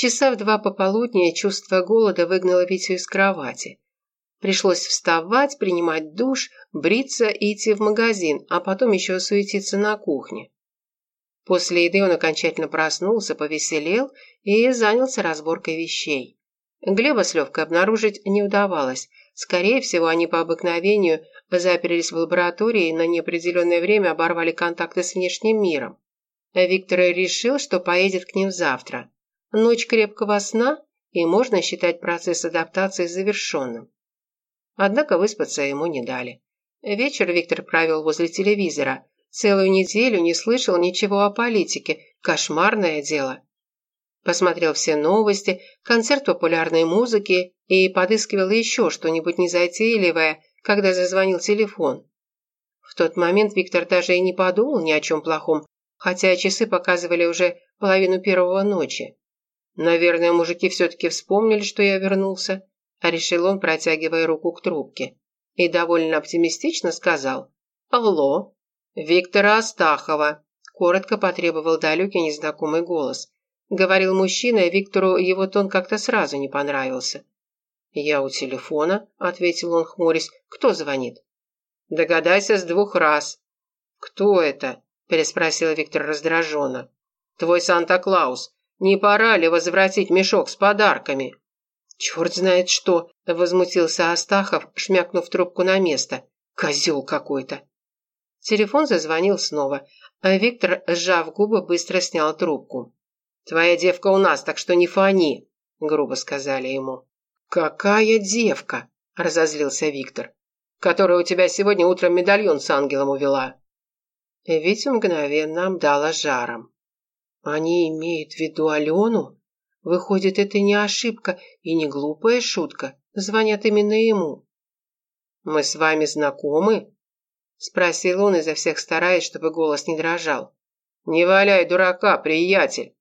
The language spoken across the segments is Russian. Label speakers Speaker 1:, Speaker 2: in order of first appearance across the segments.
Speaker 1: Часа в два пополудни чувство голода выгнало Витю из кровати. Пришлось вставать, принимать душ, бриться и идти в магазин, а потом еще суетиться на кухне. После еды он окончательно проснулся, повеселел и занялся разборкой вещей. Глеба с Левкой обнаружить не удавалось. Скорее всего, они по обыкновению заперлись в лаборатории и на неопределенное время оборвали контакты с внешним миром. Виктор решил, что поедет к ним завтра. Ночь крепкого сна, и можно считать процесс адаптации завершенным. Однако выспаться ему не дали. Вечер Виктор провел возле телевизора. Целую неделю не слышал ничего о политике. Кошмарное дело. Посмотрел все новости, концерт популярной музыки и подыскивал еще что-нибудь незатейливое, когда зазвонил телефон. В тот момент Виктор даже и не подумал ни о чем плохом, хотя часы показывали уже половину первого ночи. Наверное, мужики все-таки вспомнили, что я вернулся, а решил он, протягивая руку к трубке. И довольно оптимистично сказал «Алло, Виктора Астахова», коротко потребовал далекий незнакомый голос. Говорил мужчина, и Виктору его тон как-то сразу не понравился. «Я у телефона», — ответил он, хмурясь. «Кто звонит?» «Догадайся с двух раз». «Кто это?» – переспросил Виктор раздраженно. «Твой Санта-Клаус. Не пора ли возвратить мешок с подарками?» «Черт знает что!» – возмутился Астахов, шмякнув трубку на место. «Козел какой-то!» Телефон зазвонил снова, а Виктор, сжав губы, быстро снял трубку. «Твоя девка у нас, так что не фони», – грубо сказали ему. «Какая девка?» – разозлился Виктор. «Которая у тебя сегодня утром медальон с ангелом увела». Витя мгновенно обдала жаром. «Они имеют в виду Алену? Выходит, это не ошибка и не глупая шутка. Звонят именно ему». «Мы с вами знакомы?» – спросил он, изо всех стараясь, чтобы голос не дрожал. «Не валяй дурака, приятель!»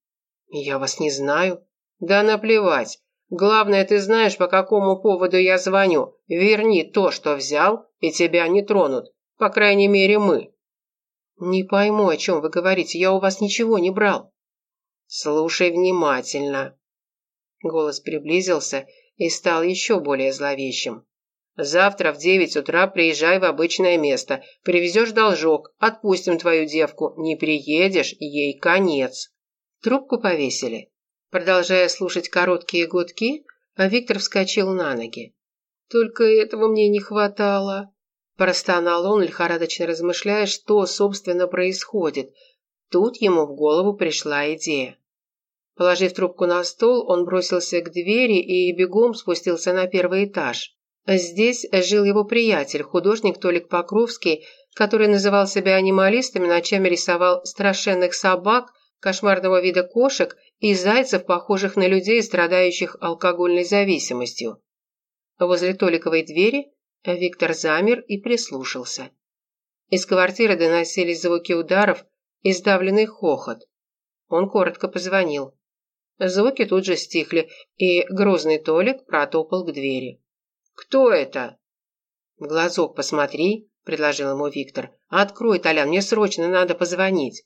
Speaker 1: «Я вас не знаю». «Да наплевать. Главное, ты знаешь, по какому поводу я звоню. Верни то, что взял, и тебя не тронут. По крайней мере, мы». «Не пойму, о чем вы говорите. Я у вас ничего не брал». «Слушай внимательно». Голос приблизился и стал еще более зловещим. «Завтра в девять утра приезжай в обычное место. Привезешь должок, отпустим твою девку. Не приедешь, ей конец». Трубку повесили. Продолжая слушать короткие гудки, Виктор вскочил на ноги. «Только этого мне не хватало», – простонал он, лихорадочно размышляя, что, собственно, происходит. Тут ему в голову пришла идея. Положив трубку на стол, он бросился к двери и бегом спустился на первый этаж. Здесь жил его приятель, художник Толик Покровский, который называл себя анималистом и ночами рисовал страшенных собак, кошмарного вида кошек и зайцев, похожих на людей, страдающих алкогольной зависимостью. Возле Толиковой двери Виктор замер и прислушался. Из квартиры доносились звуки ударов и сдавленный хохот. Он коротко позвонил. Звуки тут же стихли, и грозный Толик протопал к двери. «Кто это?» «В глазок посмотри», – предложил ему Виктор. «Открой, Толян, мне срочно надо позвонить».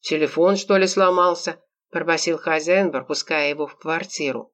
Speaker 1: «Телефон, что ли, сломался?» – пробасил хозяин, пропуская его в квартиру.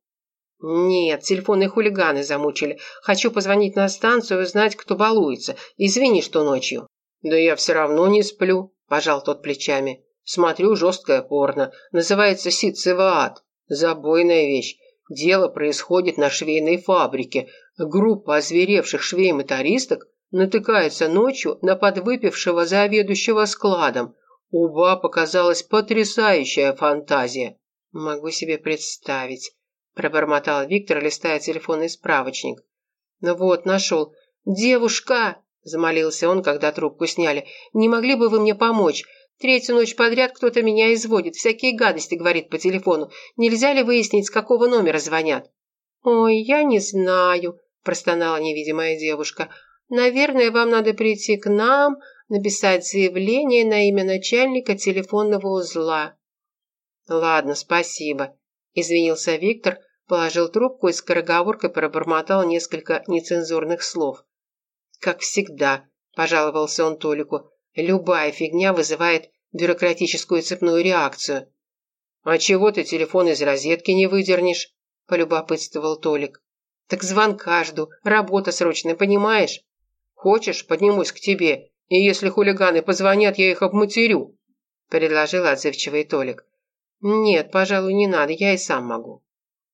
Speaker 1: «Нет, телефонные хулиганы замучили. Хочу позвонить на станцию и узнать, кто балуется. Извини, что ночью». «Да я все равно не сплю», – пожал тот плечами. «Смотрю жесткое порно. Называется «Ситцева ад». Забойная вещь. Дело происходит на швейной фабрике. Группа озверевших швей-мотористок натыкается ночью на подвыпившего заведующего складом. У баб оказалась потрясающая фантазия. Могу себе представить, пробормотал Виктор, листая телефонный справочник. Ну вот, нашел. Девушка, замолился он, когда трубку сняли. Не могли бы вы мне помочь? Третью ночь подряд кто-то меня изводит, всякие гадости говорит по телефону. Нельзя ли выяснить, с какого номера звонят? Ой, я не знаю, простонала невидимая девушка. Наверное, вам надо прийти к нам, написать заявление на имя начальника телефонного узла. Ладно, спасибо, извинился Виктор, положил трубку и скороговоркой пробормотал несколько нецензурных слов. Как всегда, пожаловался он Толику, любая фигня вызывает бюрократическую цепную реакцию. «А чего ты телефон из розетки не выдернешь?» – полюбопытствовал Толик. «Так звонка жду, работа срочная, понимаешь? Хочешь, поднимусь к тебе, и если хулиганы позвонят, я их обматерю», – предложил отзывчивый Толик. «Нет, пожалуй, не надо, я и сам могу».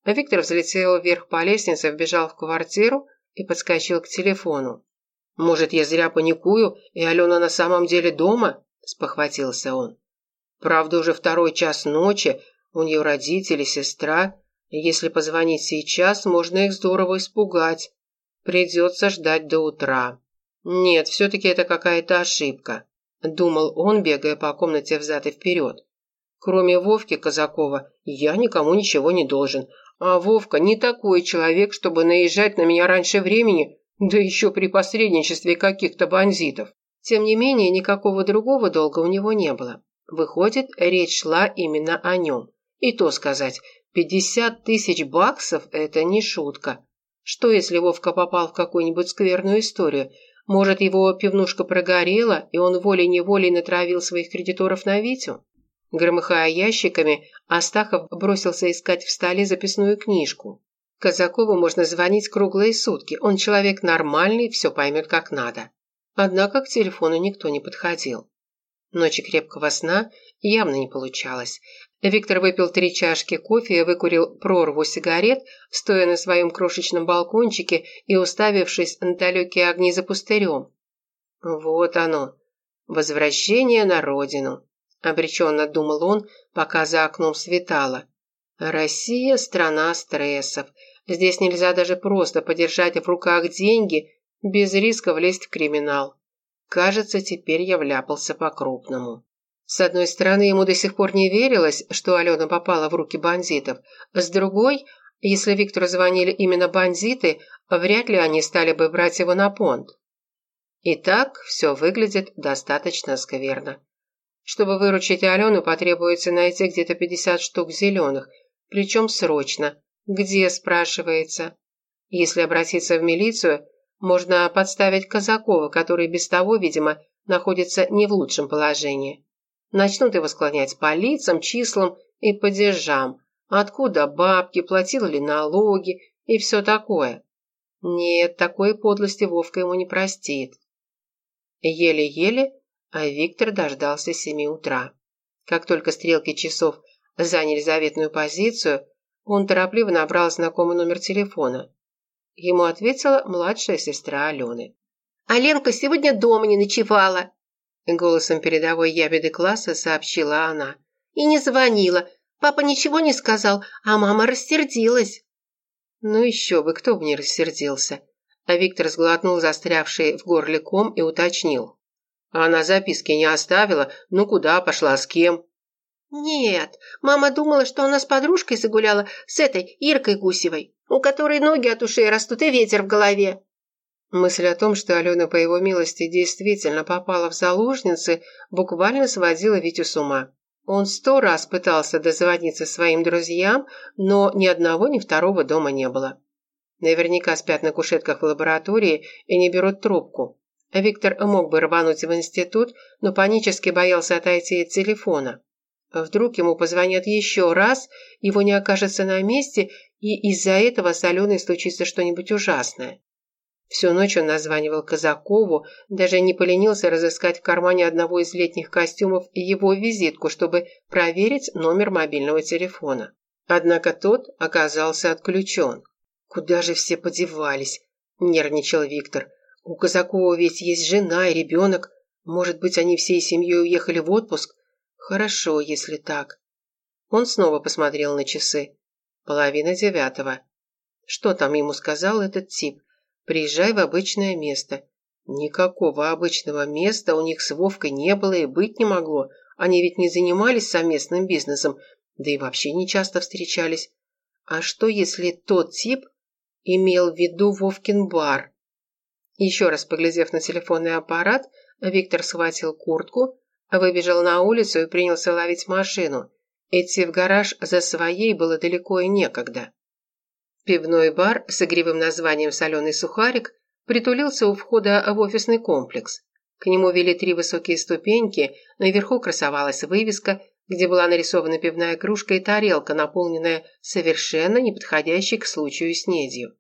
Speaker 1: Виктор взлетел вверх по лестнице, вбежал в квартиру и подскочил к телефону. «Может, я зря паникую, и Алена на самом деле дома?» – спохватился он. «Правда, уже второй час ночи, у нее родители, сестра. Если позвонить сейчас, можно их здорово испугать. Придется ждать до утра». «Нет, все-таки это какая-то ошибка», – думал он, бегая по комнате взад и вперед. «Кроме Вовки Казакова, я никому ничего не должен, а Вовка не такой человек, чтобы наезжать на меня раньше времени, да еще при посредничестве каких-то бандитов. Тем не менее, никакого другого долга у него не было. Выходит, речь шла именно о нем. И то сказать, 50 тысяч баксов – это не шутка. Что, если Вовка попал в какую-нибудь скверную историю? Может, его пивнушка прогорела, и он волей-неволей натравил своих кредиторов на Витю? Громыхая ящиками, Астахов бросился искать в столе записную книжку. Казакову можно звонить круглые сутки, он человек нормальный, все поймет как надо. Однако к телефону никто не подходил. Ночи крепкого сна явно не получалось. Виктор выпил три чашки кофе и выкурил прорву сигарет, стоя на своем крошечном балкончике и уставившись на далекие огни за пустырем. Вот оно, возвращение на родину. – обреченно думал он, пока за окном светало. «Россия – страна стрессов. Здесь нельзя даже просто подержать в руках деньги без риска влезть в криминал. Кажется, теперь я вляпался по-крупному». С одной стороны, ему до сих пор не верилось, что Алена попала в руки бандитов. С другой, если Виктору звонили именно бандиты, вряд ли они стали бы брать его на понт. Итак, все выглядит достаточно скверно. Чтобы выручить Алену, потребуется найти где-то 50 штук зеленых, причем срочно. Где, спрашивается? Если обратиться в милицию, можно подставить Казакова, который без того, видимо, находится не в лучшем положении. Начнут его склонять по лицам, числам и падежам. Откуда бабки, платил ли налоги и все такое. Нет, такой подлости Вовка ему не простит. Еле-еле а Виктор дождался семи утра. Как только стрелки часов заняли заветную позицию, он торопливо набрал знакомый номер телефона. Ему ответила младшая сестра Алены. «Аленка сегодня дома не ночевала», – голосом передовой ябеды класса сообщила она. «И не звонила. Папа ничего не сказал, а мама рассердилась». Ну еще бы, кто бы не рассердился. А Виктор сглотнул застрявший в горле ком и уточнил. А она записки не оставила? Ну куда пошла, с кем? Нет, мама думала, что она с подружкой загуляла, с этой Иркой Гусевой, у которой ноги от ушей растут и ветер в голове. Мысль о том, что Алена, по его милости, действительно попала в заложницы, буквально сводила Витю с ума. Он сто раз пытался дозвониться своим друзьям, но ни одного, ни второго дома не было. Наверняка спят на кушетках в лаборатории и не берут трубку. Виктор мог бы рвануть в институт, но панически боялся отойти от телефона. Вдруг ему позвонят еще раз, его не окажется на месте, и из-за этого с Аленой случится что-нибудь ужасное. Всю ночь он названивал Казакову, даже не поленился разыскать в кармане одного из летних костюмов его визитку, чтобы проверить номер мобильного телефона. Однако тот оказался отключен. «Куда же все подевались?» – нервничал Виктор. У Казакова ведь есть жена и ребенок. Может быть, они всей семьей уехали в отпуск? Хорошо, если так. Он снова посмотрел на часы. Половина девятого. Что там ему сказал этот тип? Приезжай в обычное место. Никакого обычного места у них с Вовкой не было и быть не могло. Они ведь не занимались совместным бизнесом, да и вообще не часто встречались. А что, если тот тип имел в виду Вовкин бар? Еще раз поглядев на телефонный аппарат, Виктор схватил куртку, выбежал на улицу и принялся ловить машину. Идти в гараж за своей было далеко и некогда. Пивной бар с игривым названием «Соленый сухарик» притулился у входа в офисный комплекс. К нему вели три высокие ступеньки, наверху красовалась вывеска где была нарисована пивная кружка и тарелка, наполненная совершенно неподходящей к случаю снедью.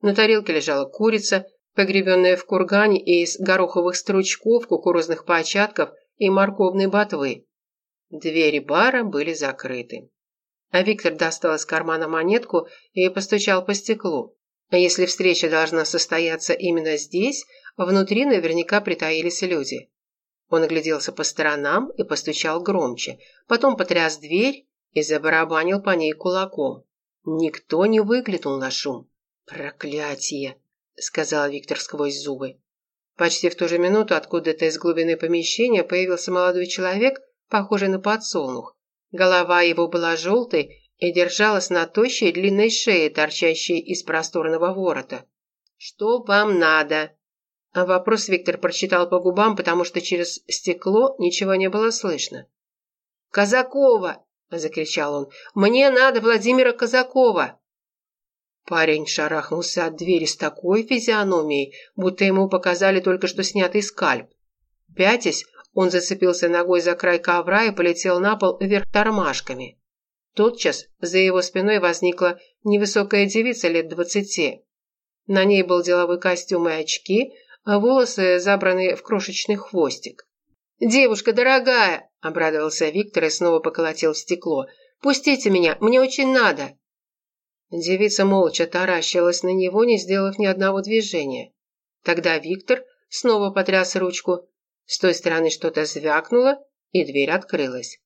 Speaker 1: На тарелке лежала курица, погребенная в кургане из гороховых стручков, кукурузных початков и морковной ботвы. Двери бара были закрыты. А Виктор достал из кармана монетку и постучал по стеклу. А если встреча должна состояться именно здесь, внутри наверняка притаились люди. Он огляделся по сторонам и постучал громче, потом потряс дверь и забарабанил по ней кулаком. Никто не выглянул на шум. «Проклятие!» – сказал Виктор сквозь зубы. Почти в ту же минуту откуда-то из глубины помещения появился молодой человек, похожий на подсолнух. Голова его была желтой и держалась на тощей длинной шее, торчащей из просторного ворота. «Что вам надо?» А вопрос Виктор прочитал по губам, потому что через стекло ничего не было слышно. «Казакова!» – закричал он. «Мне надо Владимира Казакова!» Парень шарахнулся от двери с такой физиономией, будто ему показали только что снятый скальп. Пятясь, он зацепился ногой за край ковра и полетел на пол вверх тормашками. Тотчас за его спиной возникла невысокая девица лет двадцати. На ней был деловой костюм и очки, а волосы забраны в крошечный хвостик. «Девушка дорогая!» – обрадовался Виктор и снова поколотил в стекло. «Пустите меня, мне очень надо!» Девица молча таращилась на него, не сделав ни одного движения. Тогда Виктор снова потряс ручку. С той стороны что-то звякнуло, и дверь открылась.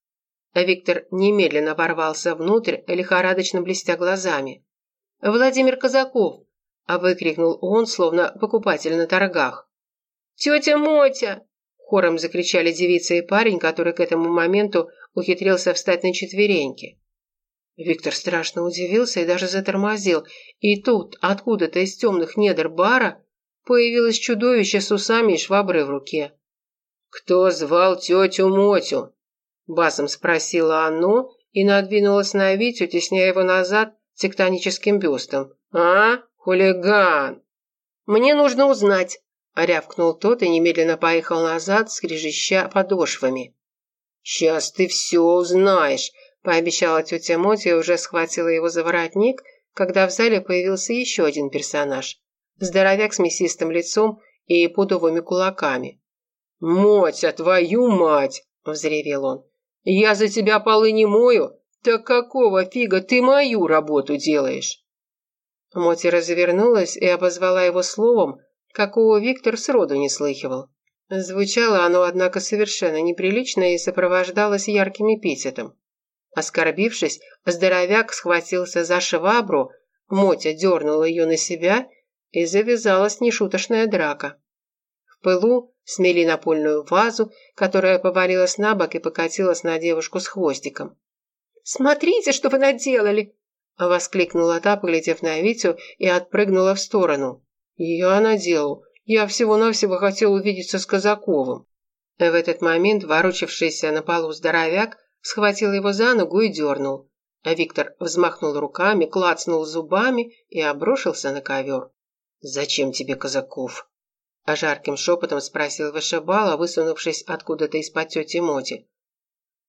Speaker 1: А Виктор немедленно ворвался внутрь, лихорадочно блестя глазами. «Владимир Казаков!» – а выкрикнул он, словно покупатель на торгах. «Тетя Мотя!» – хором закричали девица и парень, который к этому моменту ухитрился встать на четвереньки. Виктор страшно удивился и даже затормозил. И тут, откуда-то из темных недр бара, появилось чудовище с усами и шваброй в руке. «Кто звал тетю Мотю?» Басом спросила оно и надвинулась на Витю, тесняя его назад тектоническим бюстом. «А, хулиган!» «Мне нужно узнать!» – рявкнул тот и немедленно поехал назад, скрежеща подошвами. «Сейчас ты все узнаешь!» – пообещала тетя Мотя уже схватила его за воротник, когда в зале появился еще один персонаж. Здоровяк с мясистым лицом и пудовыми кулаками. «Мотя, твою мать!» – взревел он. Я за тебя полы не мою? Так какого фига ты мою работу делаешь?» Моти развернулась и обозвала его словом, какого Виктор сроду не слыхивал. Звучало оно, однако, совершенно неприлично и сопровождалось ярким эпитетом. Оскорбившись, здоровяк схватился за швабру, Мотя дернула ее на себя, и завязалась нешуточная драка. В пылу смели напольную вазу, которая повалилась на бок и покатилась на девушку с хвостиком. «Смотрите, что вы наделали!» – воскликнула та, поглядев на Витю, и отпрыгнула в сторону. «Я наделал. Я всего-навсего хотел увидеться с Казаковым». В этот момент ворочавшийся на полу здоровяк схватил его за ногу и дернул. А Виктор взмахнул руками, клацнул зубами и обрушился на ковер. «Зачем тебе Казаков?» а жарким шепотом спросил вышибала, высунувшись откуда-то из-под тети Моти.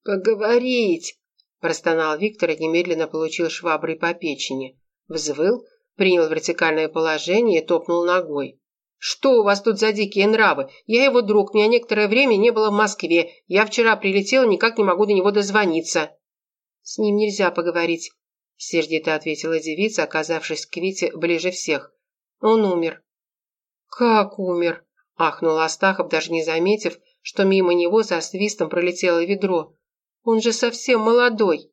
Speaker 1: «Поговорить!» – простонал Виктор и немедленно получил шваброй по печени. Взвыл, принял вертикальное положение и топнул ногой. «Что у вас тут за дикие нравы? Я его друг, меня некоторое время не было в Москве. Я вчера прилетел, никак не могу до него дозвониться». «С ним нельзя поговорить», – сердито ответила девица, оказавшись к Вите ближе всех. «Он умер». «Как умер?» – ахнул Астахов, даже не заметив, что мимо него со свистом пролетело ведро. «Он же совсем молодой!»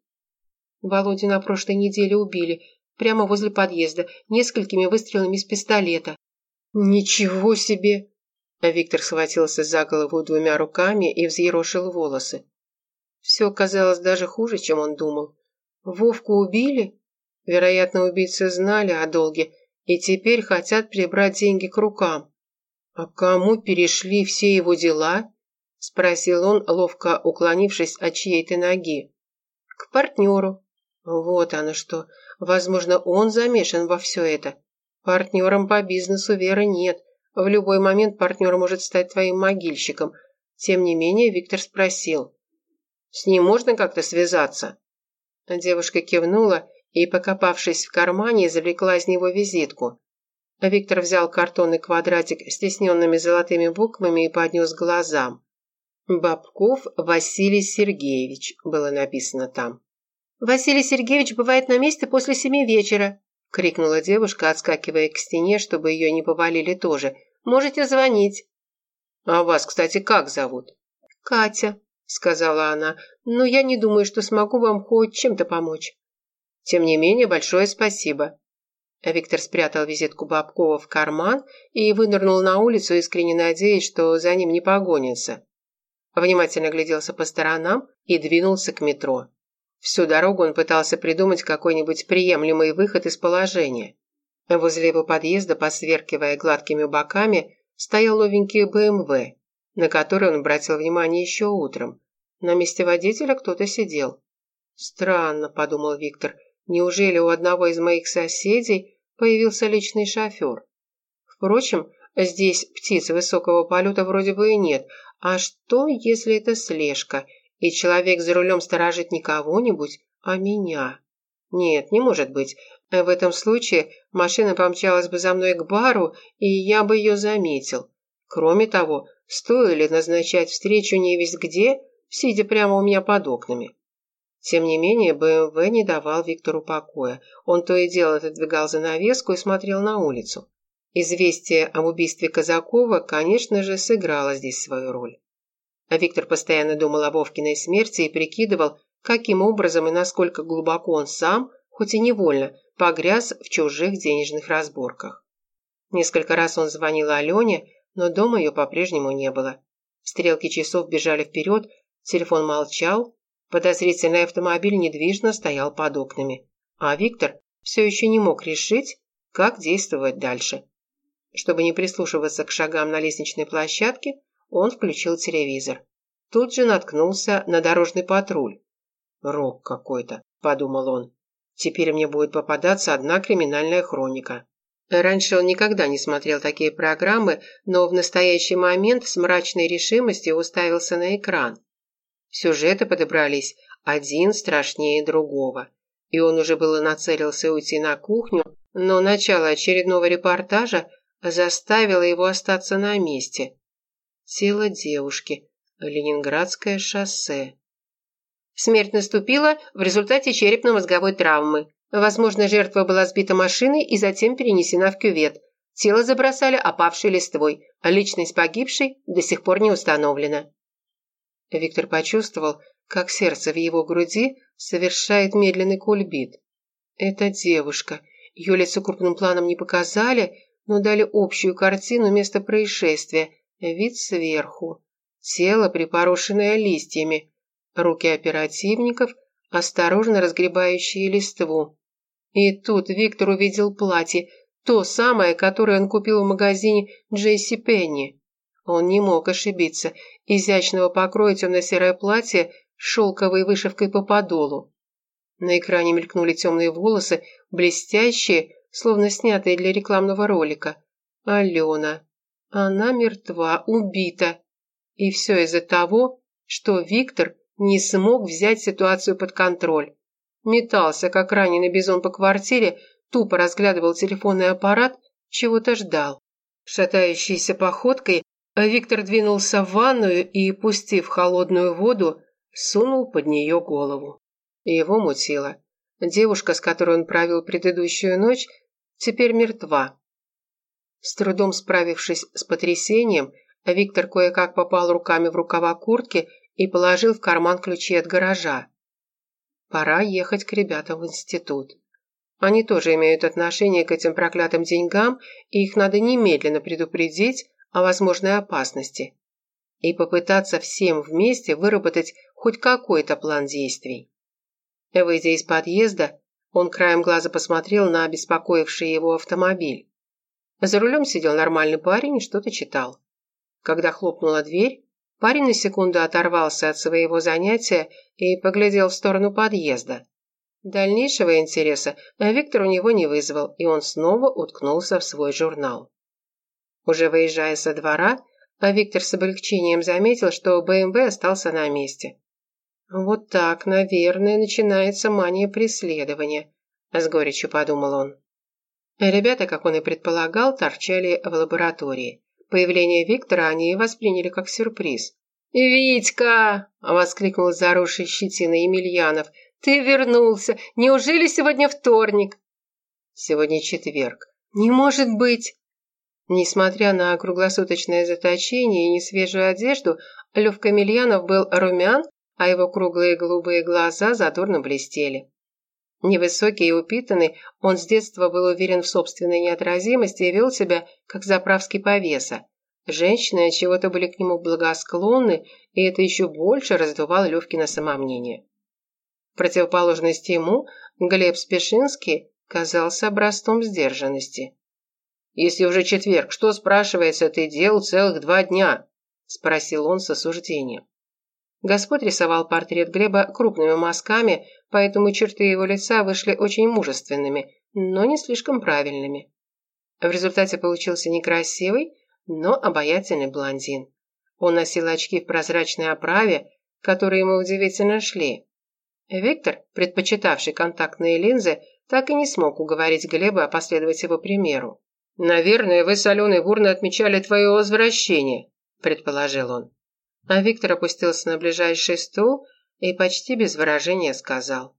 Speaker 1: Володю на прошлой неделе убили, прямо возле подъезда, несколькими выстрелами из пистолета. «Ничего себе!» А Виктор схватился за голову двумя руками и взъерошил волосы. Все казалось даже хуже, чем он думал. Вовку убили? Вероятно, убийцы знали о долге и теперь хотят прибрать деньги к рукам. А кому перешли все его дела? Спросил он, ловко уклонившись от чьей-то ноги. К партнеру. Вот оно что. Возможно, он замешан во все это. Партнером по бизнесу веры нет. В любой момент партнер может стать твоим могильщиком. Тем не менее, Виктор спросил. С ним можно как-то связаться?» Девушка кивнула и, покопавшись в кармане, извлекла из него визитку. Виктор взял картонный квадратик с тесненными золотыми буквами и поднес глазам. «Бабков Василий Сергеевич» было написано там.
Speaker 2: «Василий Сергеевич бывает на месте после семи вечера», – крикнула девушка, отскакивая к стене, чтобы ее не повалили тоже. «Можете звонить».
Speaker 1: «А вас, кстати, как зовут?»
Speaker 2: «Катя», – сказала она, – «но я не думаю, что смогу вам хоть чем-то помочь».
Speaker 1: «Тем не менее, большое спасибо». Виктор спрятал визитку Бабкова в карман и вынырнул на улицу, искренне надеясь, что за ним не погонится. Внимательно гляделся по сторонам и двинулся к метро. Всю дорогу он пытался придумать какой-нибудь приемлемый выход из положения. Возле его подъезда, посверкивая гладкими боками, стоял новенький БМВ, на который он обратил внимание еще утром. На месте водителя кто-то сидел. «Странно», – подумал Виктор, – «неужели у одного из моих соседей появился личный шофер. Впрочем, здесь птиц высокого полета вроде бы и нет. А что, если это слежка, и человек за рулем сторожит не кого-нибудь, а меня? Нет, не может быть. В этом случае машина помчалась бы за мной к бару, и я бы ее заметил. Кроме того, стоило назначать встречу не весь где, сидя прямо у меня под окнами. Тем не менее, БМВ не давал Виктору покоя. Он то и дело отодвигал занавеску и смотрел на улицу. Известие об убийстве Казакова, конечно же, сыграло здесь свою роль. А Виктор постоянно думал о Вовкиной смерти и прикидывал, каким образом и насколько глубоко он сам, хоть и невольно, погряз в чужих денежных разборках. Несколько раз он звонил Алене, но дома ее по-прежнему не было. Стрелки часов бежали вперед, телефон молчал, Подозрительный автомобиль недвижно стоял под окнами, а Виктор все еще не мог решить, как действовать дальше. Чтобы не прислушиваться к шагам на лестничной площадке, он включил телевизор. Тут же наткнулся на дорожный патруль. «Рок какой-то», – подумал он. «Теперь мне будет попадаться одна криминальная хроника». Раньше он никогда не смотрел такие программы, но в настоящий момент с мрачной решимостью уставился на экран. Сюжеты подобрались один страшнее другого. И он уже было нацелился уйти на кухню, но начало очередного репортажа заставило его остаться на месте. Тело девушки. Ленинградское шоссе.
Speaker 2: Смерть наступила в результате черепно-мозговой травмы. Возможно, жертва была сбита машиной и затем перенесена в кювет. Тело забросали опавшей листвой, а личность погибшей до сих пор не установлена.
Speaker 1: Виктор почувствовал, как сердце в его груди совершает медленный кульбит. Это девушка. Ее лицо крупным планом не показали, но дали общую картину места происшествия. Вид сверху. Тело, припорошенное листьями. Руки оперативников, осторожно разгребающие листву. И тут Виктор увидел платье, то самое, которое он купил в магазине Джейси Пенни. Он не мог ошибиться. Изящного покроя темно-серое платье шелковой вышивкой по подолу. На экране мелькнули темные волосы, блестящие, словно снятые для рекламного ролика. Алена. Она мертва, убита. И все из-за того, что Виктор не смог взять ситуацию под контроль. Метался, как раненый бизон по квартире, тупо разглядывал телефонный аппарат, чего-то ждал. Шатающейся походкой Виктор двинулся в ванную и, пустив холодную воду, сунул под нее голову. Его мутило. Девушка, с которой он провел предыдущую ночь, теперь мертва. С трудом справившись с потрясением, Виктор кое-как попал руками в рукава куртки и положил в карман ключи от гаража. Пора ехать к ребятам в институт. Они тоже имеют отношение к этим проклятым деньгам, и их надо немедленно предупредить, о возможной опасности и попытаться всем вместе выработать хоть какой-то план действий. Выйдя из подъезда, он краем глаза посмотрел на обеспокоивший его автомобиль. За рулем сидел нормальный парень и что-то читал. Когда хлопнула дверь, парень на секунду оторвался от своего занятия и поглядел в сторону подъезда. Дальнейшего интереса Виктор у него не вызвал, и он снова уткнулся в свой журнал. Уже выезжая со двора, Виктор с облегчением заметил, что БМВ остался на месте. «Вот так, наверное, начинается мания преследования», – с горечью подумал он. Ребята, как он и предполагал, торчали в лаборатории. Появление Виктора они восприняли как сюрприз. «Витька!» – воскликнул заросший щетиной Емельянов. «Ты вернулся! Неужели сегодня вторник?» «Сегодня четверг». «Не может быть!» Несмотря на круглосуточное заточение и несвежую одежду, Левка Емельянов был румян, а его круглые голубые глаза задорно блестели. Невысокий и упитанный, он с детства был уверен в собственной неотразимости и вел себя, как заправский повеса. Женщины от чего-то были к нему благосклонны, и это еще больше раздувало Левкино самомнение. В противоположность ему, Глеб Спешинский казался образцом сдержанности. «Если уже четверг, что, спрашивается, ты делал целых два дня?» – спросил он с осуждением. Господь рисовал портрет Глеба крупными мазками, поэтому черты его лица вышли очень мужественными, но не слишком правильными. В результате получился некрасивый, но обаятельный блондин. Он носил очки в прозрачной оправе, которые ему удивительно шли. Виктор, предпочитавший контактные линзы, так и не смог уговорить Глеба последовать его примеру. «Наверное, вы с Аленой бурно отмечали твое возвращение», – предположил он. А Виктор опустился на ближайший стул и почти без выражения сказал.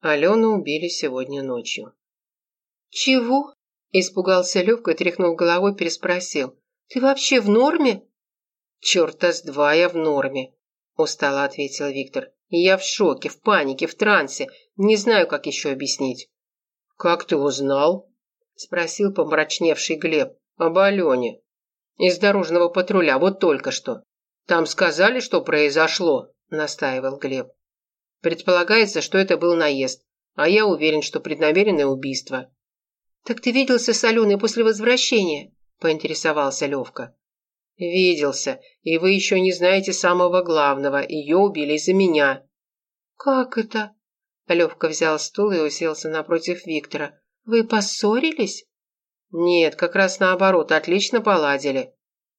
Speaker 1: Алену убили сегодня ночью.
Speaker 2: «Чего?» – испугался Левка и, тряхнув головой, переспросил. «Ты вообще в норме?»
Speaker 1: «Черта с два я в норме», – устало ответил Виктор. «Я в шоке, в панике, в трансе. Не знаю, как еще объяснить». «Как ты узнал?» – спросил помрачневший Глеб. «Об Алене. Из дорожного патруля, вот только что». «Там сказали, что произошло», – настаивал Глеб. «Предполагается, что это был наезд, а я уверен, что преднамеренное убийство».
Speaker 2: «Так ты виделся с Аленой после возвращения?» – поинтересовался Левка.
Speaker 1: «Виделся, и вы еще не знаете самого главного. Ее убили из-за меня».
Speaker 2: «Как это?» Левка взял стул и уселся напротив Виктора. «Вы поссорились?»
Speaker 1: «Нет, как раз наоборот, отлично поладили».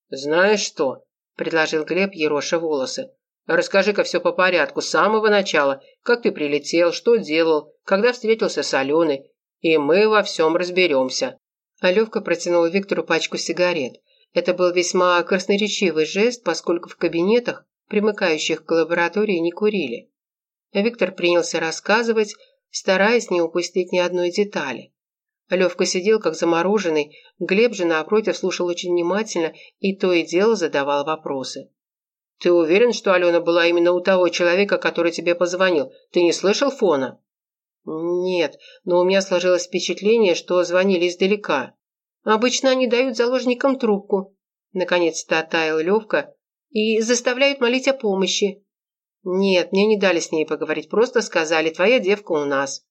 Speaker 1: «Знаешь что?» – предложил Глеб, ероша волосы. «Расскажи-ка все по порядку, с самого начала. Как ты прилетел, что делал, когда встретился с Аленой. И мы во всем разберемся».
Speaker 2: Алевка протянул Виктору пачку сигарет. Это был весьма красноречивый жест, поскольку в кабинетах, примыкающих к лаборатории, не курили. Виктор принялся рассказывать, стараясь не упустить ни одной детали. Левка сидел как замороженный, Глеб же, напротив, слушал очень внимательно и то и дело задавал вопросы.
Speaker 1: «Ты уверен, что Алена была именно у того человека, который тебе позвонил? Ты не слышал фона?»
Speaker 2: «Нет, но у меня сложилось впечатление, что звонили издалека. Обычно они дают заложникам трубку», – наконец-то оттаял Левка, – «и заставляют молить о помощи». «Нет, мне не дали с ней поговорить, просто сказали, твоя девка у нас».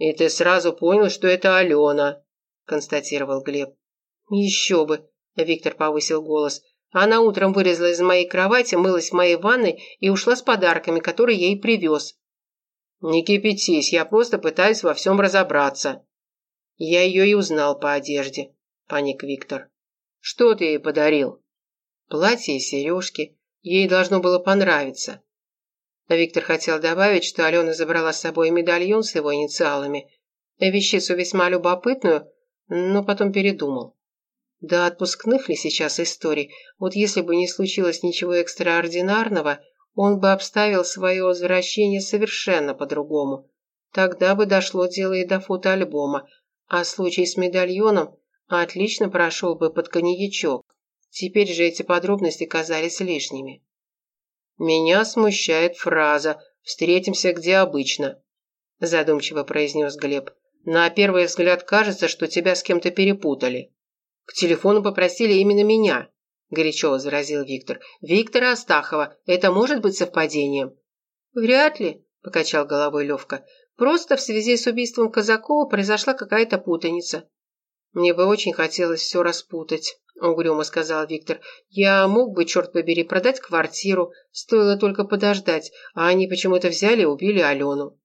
Speaker 1: «И ты сразу понял, что это Алена», – констатировал Глеб.
Speaker 2: «Еще бы», – Виктор повысил голос. «Она утром вылезла из моей кровати, мылась в моей ванной и ушла с подарками, которые ей привез».
Speaker 1: «Не кипятись, я просто пытаюсь во всем разобраться».
Speaker 2: «Я ее и узнал по одежде», – паник Виктор.
Speaker 1: «Что ты ей подарил?»
Speaker 2: «Платье и сережки. Ей должно было понравиться. Виктор хотел добавить, что Алена забрала с собой медальон с его инициалами, вещицу весьма любопытную, но потом передумал. Да отпускных ли сейчас историй? Вот если бы не случилось ничего экстраординарного, он бы обставил свое возвращение совершенно по-другому. Тогда бы дошло дело и до фотоальбома, а случай с медальоном отлично прошел бы под коньячок. Теперь же эти подробности казались лишними.
Speaker 1: «Меня смущает фраза «встретимся где обычно», – задумчиво произнес Глеб. «На первый взгляд кажется, что тебя с кем-то перепутали». «К телефону попросили именно меня», – горячо возразил Виктор. «Виктора Астахова. Это может быть совпадением?»
Speaker 2: «Вряд ли», – покачал головой Левка. «Просто в связи с убийством Казакова произошла какая-то путаница».
Speaker 1: «Мне бы очень хотелось все распутать», – угрюмо сказал Виктор. «Я мог бы, черт побери, продать квартиру, стоило только подождать, а они почему-то взяли и убили Алену».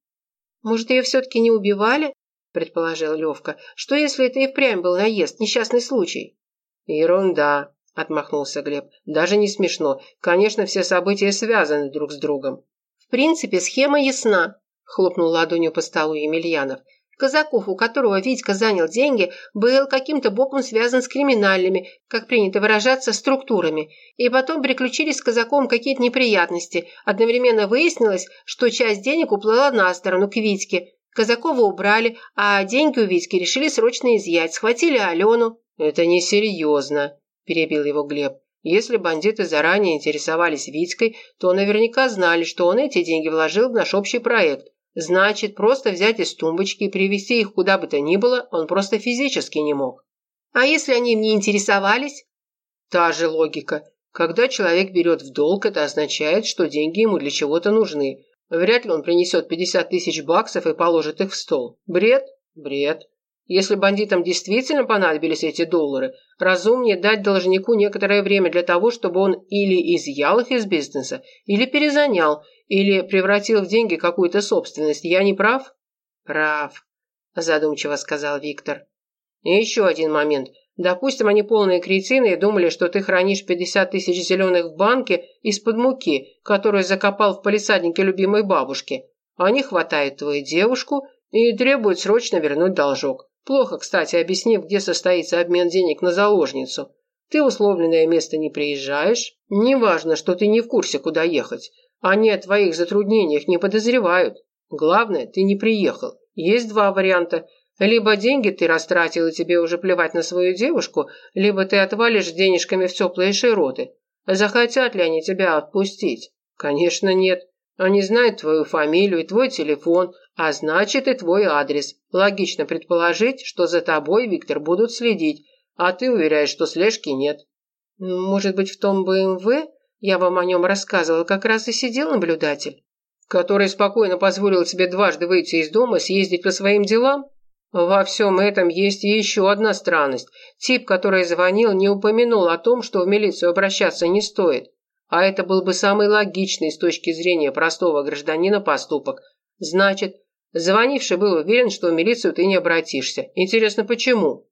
Speaker 2: «Может, ее все-таки не убивали?» – предположил Левка. «Что, если это и впрямь был наезд, несчастный случай?»
Speaker 1: «Ерунда», – отмахнулся Глеб. «Даже не смешно. Конечно, все события связаны друг с другом». В принципе, схема ясна», – хлопнул ладонью по столу Емельянов. Казаков, у которого Витька занял деньги, был каким-то боком связан с криминальными, как принято выражаться, структурами. И потом приключились с Казаковым какие-то неприятности. Одновременно выяснилось, что часть денег уплыла на сторону к Витьке. Казакова убрали, а деньги у Витьки решили срочно изъять. Схватили Алену.
Speaker 2: «Это несерьезно», – перебил его Глеб. Если бандиты заранее интересовались Витькой, то наверняка знали, что он эти деньги вложил в наш общий проект. Значит, просто взять из тумбочки и привезти их куда бы то ни было он просто физически не мог.
Speaker 1: А если они им не интересовались?
Speaker 2: Та же логика. Когда человек берет в долг, это означает, что деньги ему для чего-то нужны. Вряд ли он принесет 50 тысяч баксов и положит их в стол. Бред? Бред. Если бандитам действительно понадобились эти доллары, разумнее дать должнику некоторое время для того, чтобы он или изъял их из бизнеса, или перезанял, или превратил в деньги какую-то собственность. Я не прав?
Speaker 1: Прав, задумчиво сказал Виктор.
Speaker 2: И еще один момент. Допустим, они полные кретины и думали, что ты хранишь 50 тысяч зеленых в банке из-под муки, которую закопал в палисаднике любимой бабушки. Они хватают твою девушку и требуют срочно вернуть должок. Плохо, кстати, объяснив, где состоится обмен денег на заложницу. Ты в условленное место не приезжаешь. Неважно, что ты не в курсе, куда ехать. Они о твоих затруднениях не подозревают. Главное, ты не приехал. Есть два варианта. Либо деньги ты растратил, и тебе уже плевать на свою девушку, либо ты отвалишь денежками в теплые широты. Захотят ли они тебя отпустить? Конечно, нет. Они знают твою фамилию и твой телефон, а значит и твой адрес. Логично предположить, что за тобой, Виктор, будут следить, а ты уверяешь, что слежки нет.
Speaker 1: Может быть, в том БМВ? Я вам о нем рассказывала, как раз и сидел наблюдатель.
Speaker 2: Который спокойно позволил тебе дважды выйти из дома, съездить по своим делам? Во всем этом есть еще одна странность. Тип, который звонил, не упомянул о том, что в милицию обращаться не стоит. А это был бы самый логичный с точки зрения простого гражданина поступок. Значит, звонивший был уверен, что в милицию ты не обратишься. Интересно, почему?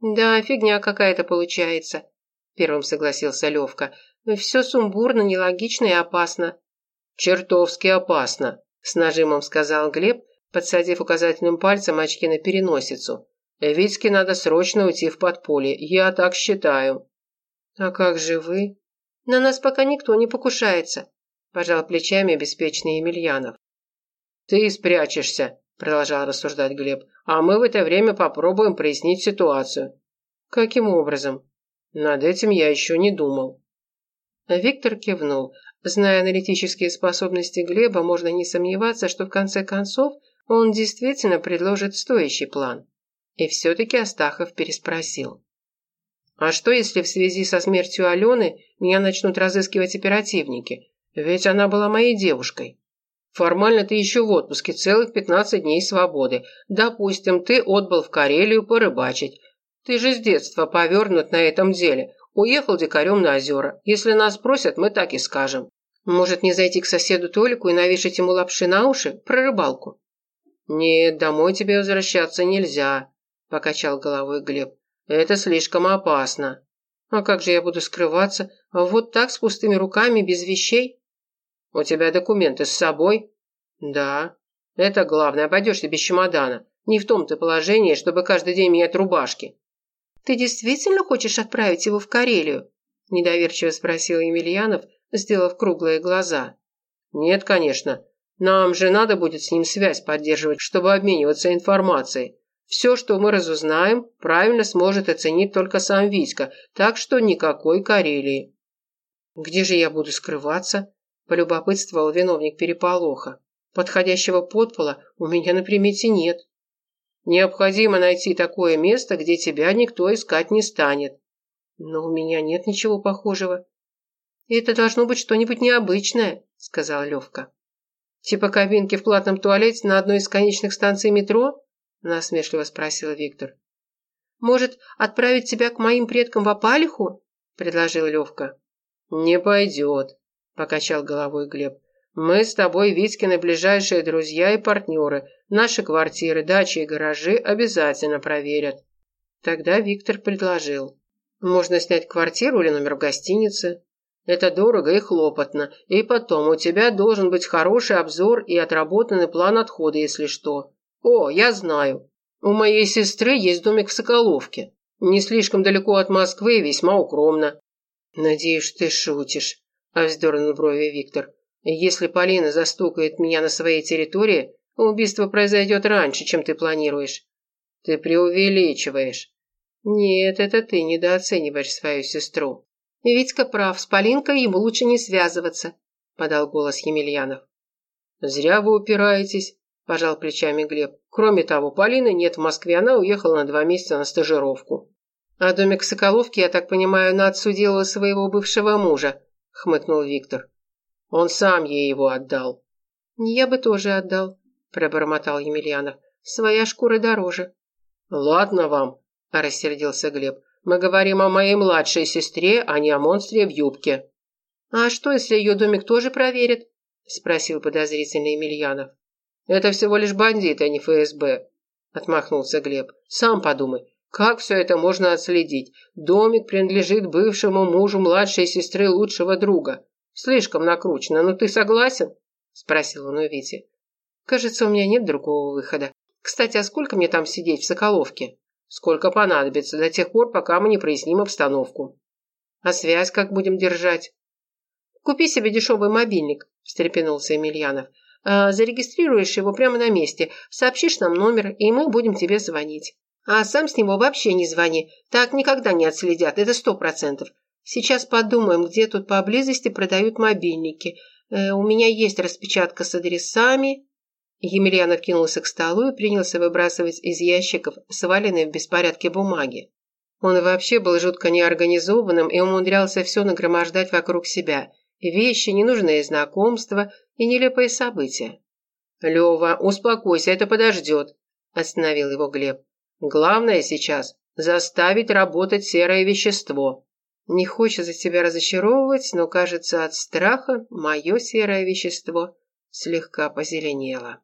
Speaker 1: Да, фигня какая-то получается, первым согласился Левка. Все сумбурно, нелогично и опасно.
Speaker 2: Чертовски опасно, с нажимом сказал Глеб, подсадив указательным пальцем очки на переносицу. Витьке надо срочно уйти в подполье, я так считаю.
Speaker 1: А как же вы? На нас пока никто не покушается, пожал плечами беспечный Емельянов.
Speaker 2: Ты спрячешься, продолжал рассуждать Глеб, а мы в это время попробуем прояснить ситуацию.
Speaker 1: Каким образом?
Speaker 2: Над этим я еще не думал.
Speaker 1: Виктор кивнул. Зная аналитические способности Глеба, можно не сомневаться, что в конце концов он действительно предложит стоящий план. И все-таки Астахов переспросил. А что, если в связи со смертью Алены меня начнут разыскивать оперативники? Ведь она была моей девушкой.
Speaker 2: Формально ты еще в отпуске, целых 15 дней свободы. Допустим, ты отбыл в Карелию порыбачить. Ты же с детства повернут на этом деле. Уехал дикарем на озера. Если нас спросят, мы так и скажем.
Speaker 1: Может, не зайти к соседу Толику и навешать ему лапши на уши про рыбалку?
Speaker 2: Нет, домой тебе возвращаться нельзя, покачал головой Глеб. Это слишком опасно.
Speaker 1: А как же я буду скрываться? Вот так, с пустыми руками, без вещей?
Speaker 2: У тебя документы с собой?
Speaker 1: Да.
Speaker 2: Это главное, обойдешься без чемодана. Не в том ты положении, чтобы каждый день менять рубашки.
Speaker 1: Ты действительно хочешь отправить его в Карелию? Недоверчиво спросил Емельянов, сделав круглые глаза.
Speaker 2: Нет, конечно. Нам же надо будет с ним связь поддерживать, чтобы обмениваться информацией. Все, что мы разузнаем, правильно сможет оценить только сам Витька, так что никакой Карелии.
Speaker 1: Где же я буду скрываться? Полюбопытствовал виновник переполоха. Подходящего подпола у меня на примете нет.
Speaker 2: Необходимо найти такое место, где тебя никто искать не станет.
Speaker 1: Но у меня нет ничего похожего. Это должно быть что-нибудь необычное, сказал Левка.
Speaker 2: Типа кабинки в платном туалете на одной из конечных станций метро?
Speaker 1: – насмешливо спросил Виктор. «Может, отправить тебя к моим предкам в Апалиху?» – предложил Левка.
Speaker 2: «Не пойдет», – покачал головой Глеб. «Мы с тобой, Витькины, ближайшие друзья и партнеры. Наши квартиры, дачи и гаражи обязательно проверят».
Speaker 1: Тогда Виктор предложил. «Можно снять квартиру или номер в гостинице». Это дорого и хлопотно. И потом, у тебя должен быть хороший обзор и отработанный план отхода, если что. О, я знаю. У моей сестры есть домик в Соколовке. Не слишком далеко от Москвы и весьма укромно. Надеюсь, ты шутишь, а вздернул брови Виктор. Если Полина застукает меня на своей территории, убийство произойдет раньше, чем ты планируешь. Ты преувеличиваешь. Нет, это ты недооцениваешь свою сестру.
Speaker 2: Витька прав, с Полинкой ему лучше не связываться, подал голос Емельянов.
Speaker 1: Зря вы упираетесь, пожал плечами Глеб. Кроме того, Полины нет в Москве, она уехала на два месяца на стажировку.
Speaker 2: А домик Соколовки, я так понимаю, она отсудила своего бывшего мужа, хмыкнул Виктор.
Speaker 1: Он сам ей его отдал.
Speaker 2: Я бы тоже отдал, пробормотал Емельянов. Своя шкура дороже.
Speaker 1: Ладно вам, рассердился Глеб. Мы говорим о моей младшей сестре, а не о монстре в юбке».
Speaker 2: «А что, если ее домик тоже проверят?» – спросил подозрительный Емельянов.
Speaker 1: «Это всего лишь бандит, а не ФСБ», – отмахнулся Глеб. «Сам подумай, как все это можно отследить? Домик принадлежит бывшему мужу младшей сестры лучшего друга. Слишком накручено, но ты согласен?» – спросил он у Вити.
Speaker 2: «Кажется, у меня нет другого выхода. Кстати, а сколько мне там сидеть в Соколовке?»
Speaker 1: Сколько понадобится, до тех пор, пока мы не проясним обстановку.
Speaker 2: А связь как будем держать? Купи себе дешевый мобильник, встрепенулся Емельянов. А, зарегистрируешь его прямо на месте, сообщишь нам номер, и мы будем тебе звонить. А сам с него вообще не звони, так никогда не отследят, это сто процентов. Сейчас подумаем, где тут поблизости продают мобильники. Э, у меня есть распечатка с адресами. Емельянов кинулся к столу и принялся выбрасывать из ящиков сваленные в беспорядке бумаги. Он вообще был жутко неорганизованным и умудрялся все нагромождать вокруг себя. Вещи, ненужные знакомства и нелепые события.
Speaker 1: «Лева, успокойся, это подождет», – остановил его Глеб. «Главное сейчас – заставить работать серое вещество».
Speaker 2: Не хочется тебя разочаровывать, но, кажется, от страха мое серое вещество слегка позеленело.